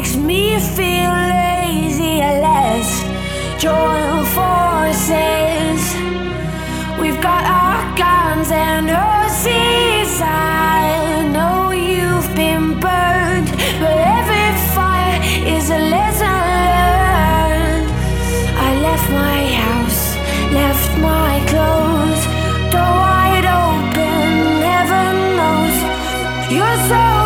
makes me feel lazy. Let's join forces. We've got our guns and horses. I know you've been burned, but every fire is a lesson learned. I left my house, left my clothes, door wide open. Heaven knows you're so.